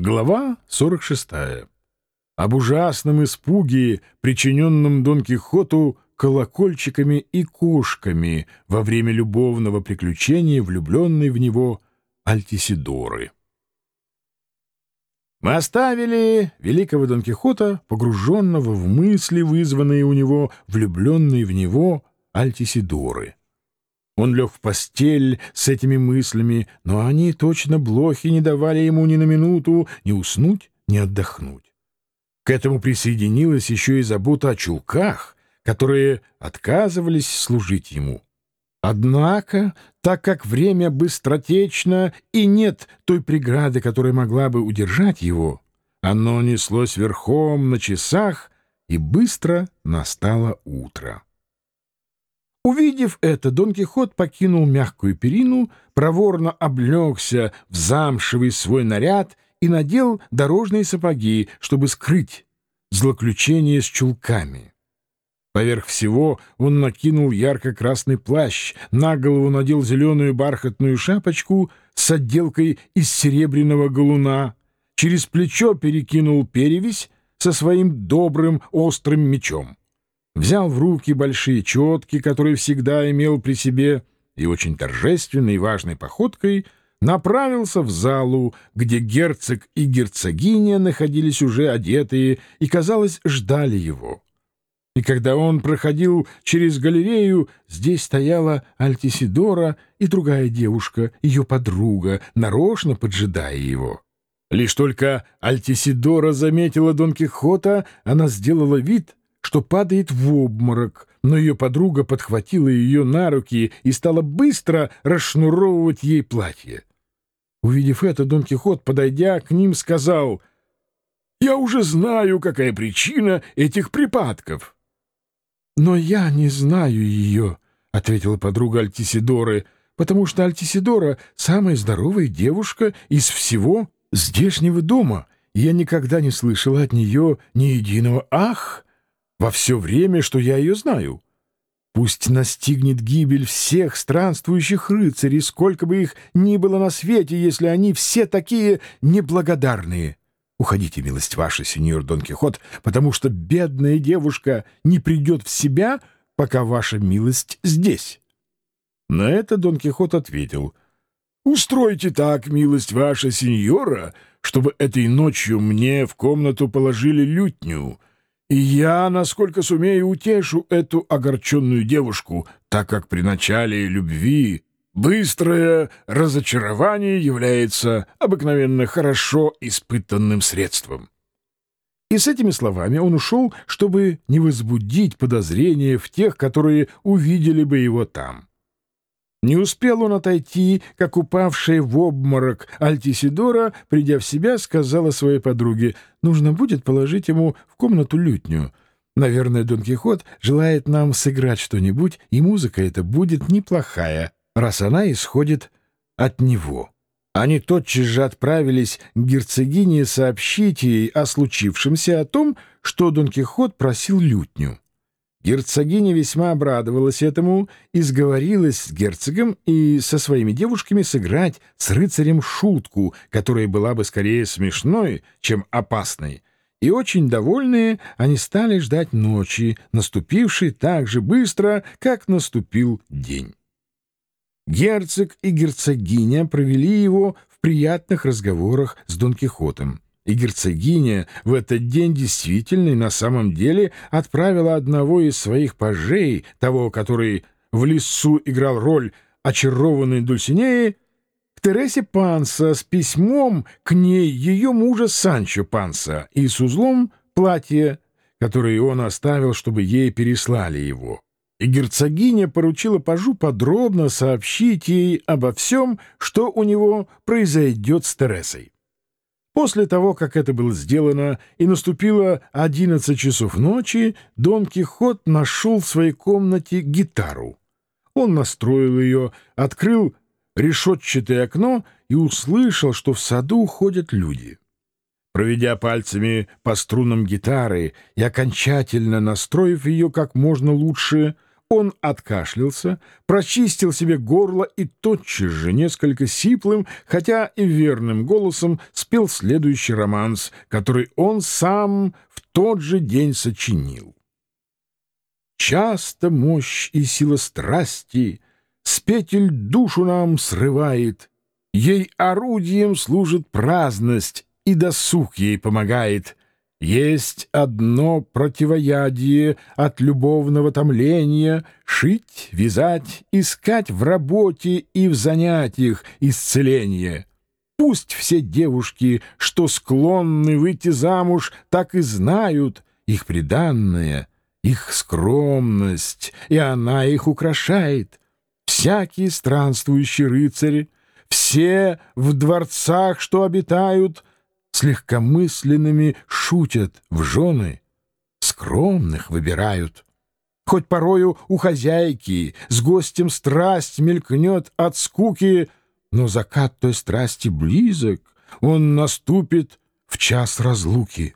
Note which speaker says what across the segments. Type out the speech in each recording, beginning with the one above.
Speaker 1: Глава 46. Об ужасном испуге, причиненном Дон Кихоту колокольчиками и кошками во время любовного приключения, влюбленной в него Альтисидоры. Мы оставили великого Дон Кихота, погруженного в мысли, вызванные у него, влюбленные в него Альтисидоры. Он лег в постель с этими мыслями, но они точно блохи не давали ему ни на минуту ни уснуть, ни отдохнуть. К этому присоединилась еще и забота о чулках, которые отказывались служить ему. Однако, так как время быстротечно и нет той преграды, которая могла бы удержать его, оно неслось верхом на часах, и быстро настало утро. Увидев это, Дон Кихот покинул мягкую перину, проворно облегся в замшевый свой наряд и надел дорожные сапоги, чтобы скрыть злоключение с чулками. Поверх всего он накинул ярко-красный плащ, на голову надел зеленую бархатную шапочку с отделкой из серебряного галуна, через плечо перекинул перевязь со своим добрым острым мечом взял в руки большие четки, которые всегда имел при себе, и очень торжественной и важной походкой направился в залу, где герцог и герцогиня находились уже одетые и, казалось, ждали его. И когда он проходил через галерею, здесь стояла Альтисидора и другая девушка, ее подруга, нарочно поджидая его. Лишь только Альтисидора заметила Дон Кихота, она сделала вид, что падает в обморок, но ее подруга подхватила ее на руки и стала быстро расшнуровывать ей платье. Увидев это, Дон Кихот, подойдя к ним, сказал, «Я уже знаю, какая причина этих припадков». «Но я не знаю ее», — ответила подруга Альтисидоры, «потому что Альтисидора — самая здоровая девушка из всего здешнего дома, и я никогда не слышала от нее ни единого «ах», во все время, что я ее знаю. Пусть настигнет гибель всех странствующих рыцарей, сколько бы их ни было на свете, если они все такие неблагодарные. Уходите, милость ваша, сеньор Дон Кихот, потому что бедная девушка не придет в себя, пока ваша милость здесь. На это Дон Кихот ответил, «Устройте так, милость ваша, сеньора, чтобы этой ночью мне в комнату положили лютню» я, насколько сумею, утешу эту огорченную девушку, так как при начале любви быстрое разочарование является обыкновенно хорошо испытанным средством. И с этими словами он ушел, чтобы не возбудить подозрения в тех, которые увидели бы его там. Не успел он отойти, как упавшая в обморок Альтисидора, придя в себя, сказала своей подруге, нужно будет положить ему в комнату лютню. Наверное, Дон Кихот желает нам сыграть что-нибудь, и музыка эта будет неплохая, раз она исходит от него. Они тотчас же отправились к герцогине сообщить ей о случившемся, о том, что Дон Кихот просил лютню. Герцогиня весьма обрадовалась этому и сговорилась с герцогом и со своими девушками сыграть с рыцарем шутку, которая была бы скорее смешной, чем опасной. И очень довольные они стали ждать ночи, наступившей так же быстро, как наступил день. Герцог и герцогиня провели его в приятных разговорах с Дон Кихотом. И герцогиня в этот день действительно и на самом деле отправила одного из своих пажей, того, который в лесу играл роль очарованной Дульсинеи, к Тересе Панса с письмом к ней ее мужа Санчо Панса и с узлом платья, которое он оставил, чтобы ей переслали его. И герцогиня поручила пажу подробно сообщить ей обо всем, что у него произойдет с Тересой. После того, как это было сделано и наступило одиннадцать часов ночи, Дон Кихот нашел в своей комнате гитару. Он настроил ее, открыл решетчатое окно и услышал, что в саду ходят люди. Проведя пальцами по струнам гитары и окончательно настроив ее как можно лучше, он откашлялся, прочистил себе горло и тотчас же несколько сиплым, хотя и верным голосом спел следующий романс, который он сам в тот же день сочинил. Часто мощь и сила страсти с петель душу нам срывает, ей орудием служит праздность, и досуг ей помогает. Есть одно противоядие от любовного томления — шить, вязать, искать в работе и в занятиях исцеление. Пусть все девушки, что склонны выйти замуж, так и знают их приданное, их скромность, и она их украшает. Всякий странствующий рыцарь, все в дворцах, что обитают — с легкомысленными шутят в жены, скромных выбирают. Хоть порою у хозяйки с гостем страсть мелькнет от скуки, но закат той страсти близок, он наступит в час разлуки.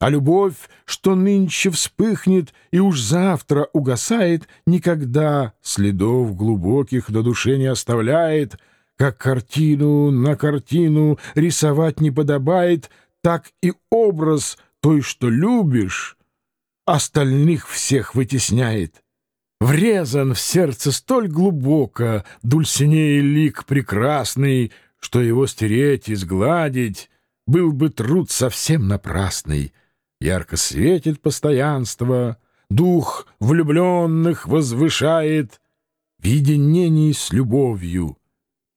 Speaker 1: А любовь, что нынче вспыхнет и уж завтра угасает, никогда следов глубоких до душе не оставляет — как картину на картину рисовать не подобает, так и образ той, что любишь, остальных всех вытесняет. Врезан в сердце столь глубоко Дульсиней лик прекрасный, Что его стереть и сгладить Был бы труд совсем напрасный. Ярко светит постоянство, Дух влюбленных возвышает, В единении с любовью —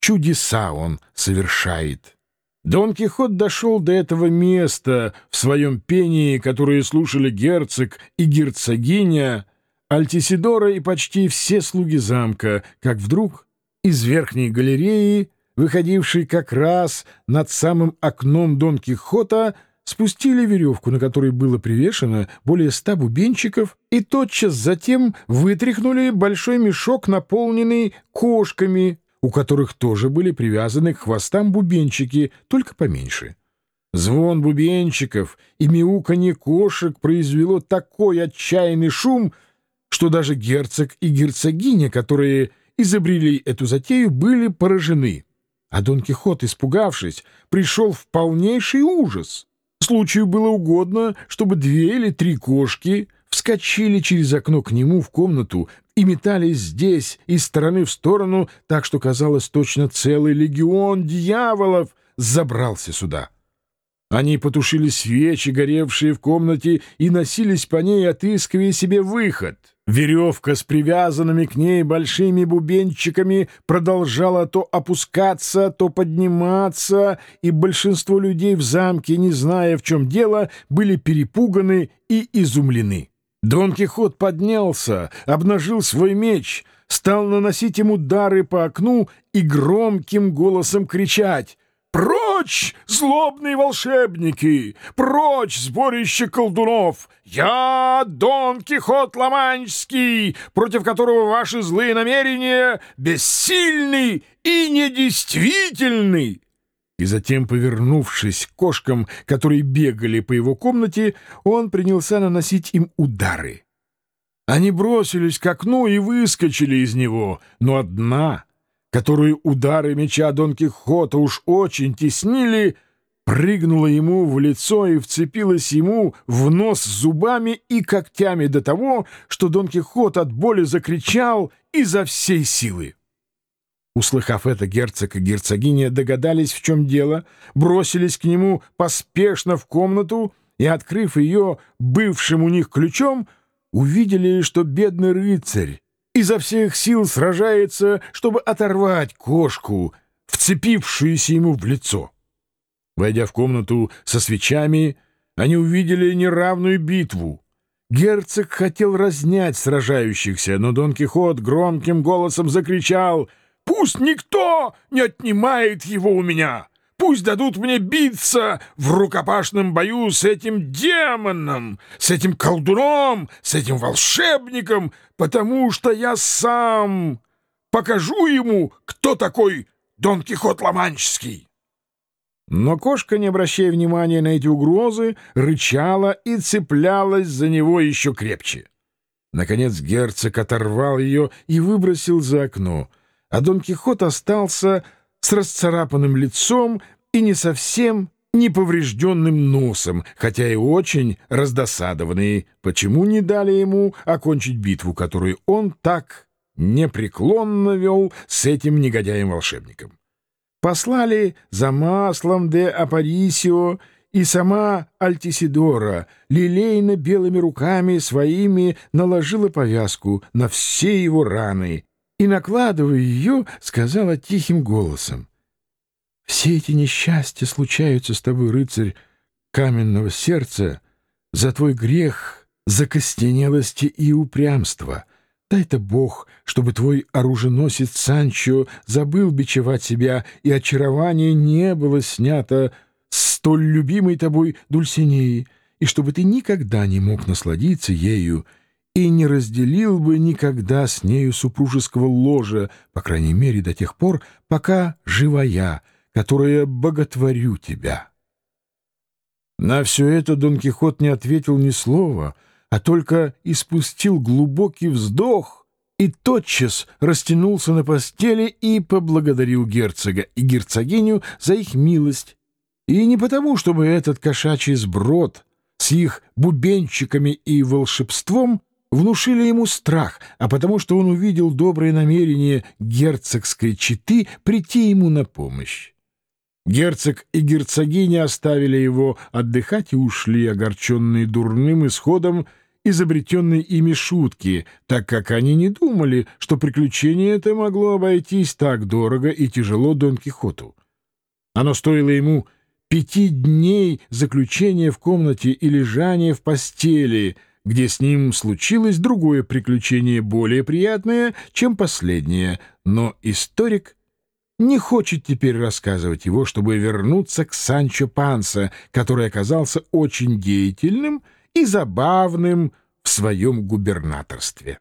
Speaker 1: чудеса он совершает. Дон Кихот дошел до этого места в своем пении, которое слушали герцог и герцогиня, Альтисидора и почти все слуги замка, как вдруг из верхней галереи, выходившей как раз над самым окном Дон Кихота, спустили веревку, на которой было привешено более ста бубенчиков, и тотчас затем вытряхнули большой мешок, наполненный кошками, у которых тоже были привязаны к хвостам бубенчики, только поменьше. Звон бубенчиков и мяуканье кошек произвело такой отчаянный шум, что даже герцог и герцогиня, которые изобрели эту затею, были поражены. А Дон Кихот, испугавшись, пришел в полнейший ужас. Случаю было угодно, чтобы две или три кошки вскочили через окно к нему в комнату и метались здесь из стороны в сторону, так что казалось точно целый легион дьяволов забрался сюда. Они потушили свечи, горевшие в комнате, и носились по ней, отыскивая себе выход. Веревка с привязанными к ней большими бубенчиками продолжала то опускаться, то подниматься, и большинство людей в замке, не зная, в чем дело, были перепуганы и изумлены. Дон Кихот поднялся, обнажил свой меч, стал наносить ему удары по окну и громким голосом кричать «Прочь, злобные волшебники! Прочь, сборище колдунов! Я Дон Кихот Ламанчский, против которого ваши злые намерения бессильны и недействительны!» И затем, повернувшись к кошкам, которые бегали по его комнате, он принялся наносить им удары. Они бросились к окну и выскочили из него, но одна, которую удары меча Дон Кихота уж очень теснили, прыгнула ему в лицо и вцепилась ему в нос зубами и когтями до того, что Дон Кихот от боли закричал изо всей силы. Услыхав это, герцог и герцогиня догадались, в чем дело, бросились к нему поспешно в комнату и, открыв ее бывшим у них ключом, увидели, что бедный рыцарь изо всех сил сражается, чтобы оторвать кошку, вцепившуюся ему в лицо. Войдя в комнату со свечами, они увидели неравную битву. Герцог хотел разнять сражающихся, но Дон Кихот громким голосом закричал — Пусть никто не отнимает его у меня. Пусть дадут мне биться в рукопашном бою с этим демоном, с этим колдуном, с этим волшебником, потому что я сам покажу ему, кто такой Дон Кихот Ломанческий. Но кошка, не обращая внимания на эти угрозы, рычала и цеплялась за него еще крепче. Наконец герцог оторвал ее и выбросил за окно, а Дон Кихот остался с расцарапанным лицом и не совсем неповрежденным носом, хотя и очень раздосадованный, почему не дали ему окончить битву, которую он так непреклонно вел с этим негодяем-волшебником. Послали за маслом де Апарисио и сама Альтисидора лилейно белыми руками своими наложила повязку на все его раны и, накладывая ее, сказала тихим голосом, «Все эти несчастья случаются с тобой, рыцарь каменного сердца, за твой грех, закостенелости и упрямство. Дай-то Бог, чтобы твой оруженосец Санчо забыл бичевать себя, и очарование не было снято столь любимой тобой Дульсинеи, и чтобы ты никогда не мог насладиться ею и не разделил бы никогда с нею супружеского ложа, по крайней мере до тех пор, пока жива я, которая боготворю тебя». На все это Дон Кихот не ответил ни слова, а только испустил глубокий вздох и тотчас растянулся на постели и поблагодарил герцога и герцогиню за их милость и не потому, чтобы этот кошачий сброд с их бубенчиками и волшебством внушили ему страх, а потому что он увидел доброе намерение герцогской четы прийти ему на помощь. Герцог и герцогиня оставили его отдыхать и ушли, огорченные дурным исходом изобретенной ими шутки, так как они не думали, что приключение это могло обойтись так дорого и тяжело Дон Кихоту. Оно стоило ему пяти дней заключения в комнате и лежания в постели, где с ним случилось другое приключение, более приятное, чем последнее, но историк не хочет теперь рассказывать его, чтобы вернуться к Санчо Панса, который оказался очень деятельным и забавным в своем губернаторстве.